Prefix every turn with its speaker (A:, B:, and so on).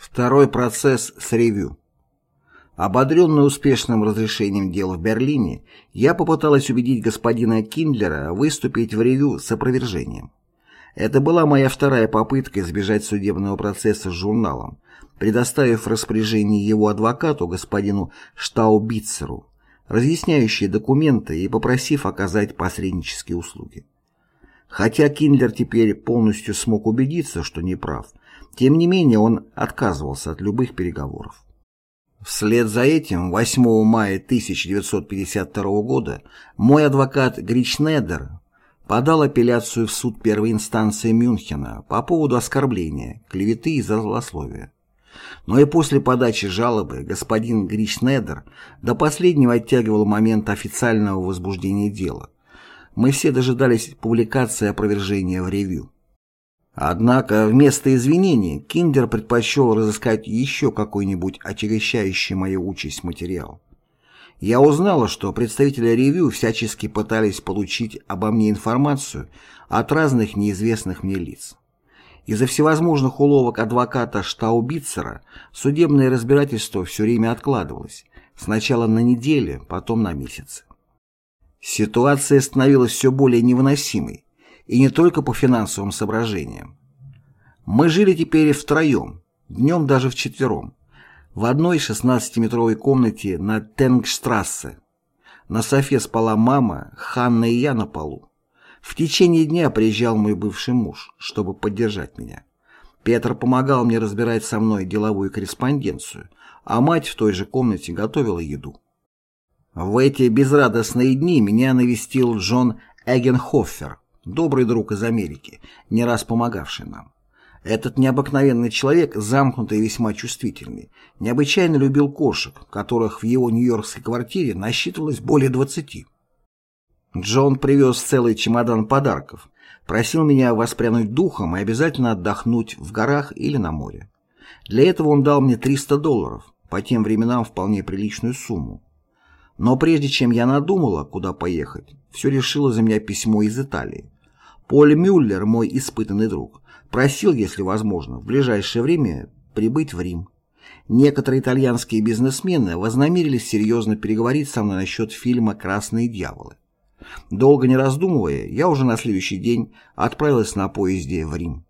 A: Второй процесс с ревю. Ободренный успешным разрешением дела в Берлине, я попыталась убедить господина Киндлера выступить в ревю с опровержением. Это была моя вторая попытка избежать судебного процесса с журналом, предоставив распоряжение его адвокату, господину Штаубитцеру, разъясняющие документы и попросив оказать посреднические услуги. Хотя Киндлер теперь полностью смог убедиться, что не прав, тем не менее он отказывался от любых переговоров. Вслед за этим 8 мая 1952 года мой адвокат Гричнедер подал апелляцию в суд первой инстанции Мюнхена по поводу оскорбления, клеветы и злословия. Но и после подачи жалобы господин Гричнедер до последнего оттягивал момент официального возбуждения дела. Мы все дожидались публикации опровержения в ревью. Однако вместо извинений Киндер предпочел разыскать еще какой-нибудь отягощающий мою участь материал. Я узнала, что представители ревью всячески пытались получить обо мне информацию от разных неизвестных мне лиц. Из-за всевозможных уловок адвоката Штаубицера судебное разбирательство все время откладывалось, сначала на недели, потом на месяцы. Ситуация становилась все более невыносимой, и не только по финансовым соображениям. Мы жили теперь втроем, днем даже вчетвером, в одной 16-метровой комнате на Тенгштрассе. На софе спала мама, Ханна и я на полу. В течение дня приезжал мой бывший муж, чтобы поддержать меня. Петр помогал мне разбирать со мной деловую корреспонденцию, а мать в той же комнате готовила еду. В эти безрадостные дни меня навестил Джон Эгенхофер, добрый друг из Америки, не раз помогавший нам. Этот необыкновенный человек, замкнутый и весьма чувствительный, необычайно любил кошек, которых в его нью-йоркской квартире насчитывалось более двадцати. Джон привез целый чемодан подарков, просил меня воспрянуть духом и обязательно отдохнуть в горах или на море. Для этого он дал мне 300 долларов, по тем временам вполне приличную сумму. Но прежде чем я надумала, куда поехать, все решило за меня письмо из Италии. Поль Мюллер, мой испытанный друг, просил, если возможно, в ближайшее время прибыть в Рим. Некоторые итальянские бизнесмены вознамерились серьезно переговорить со мной насчет фильма «Красные дьяволы». Долго не раздумывая, я уже на следующий день отправилась на поезде в Рим.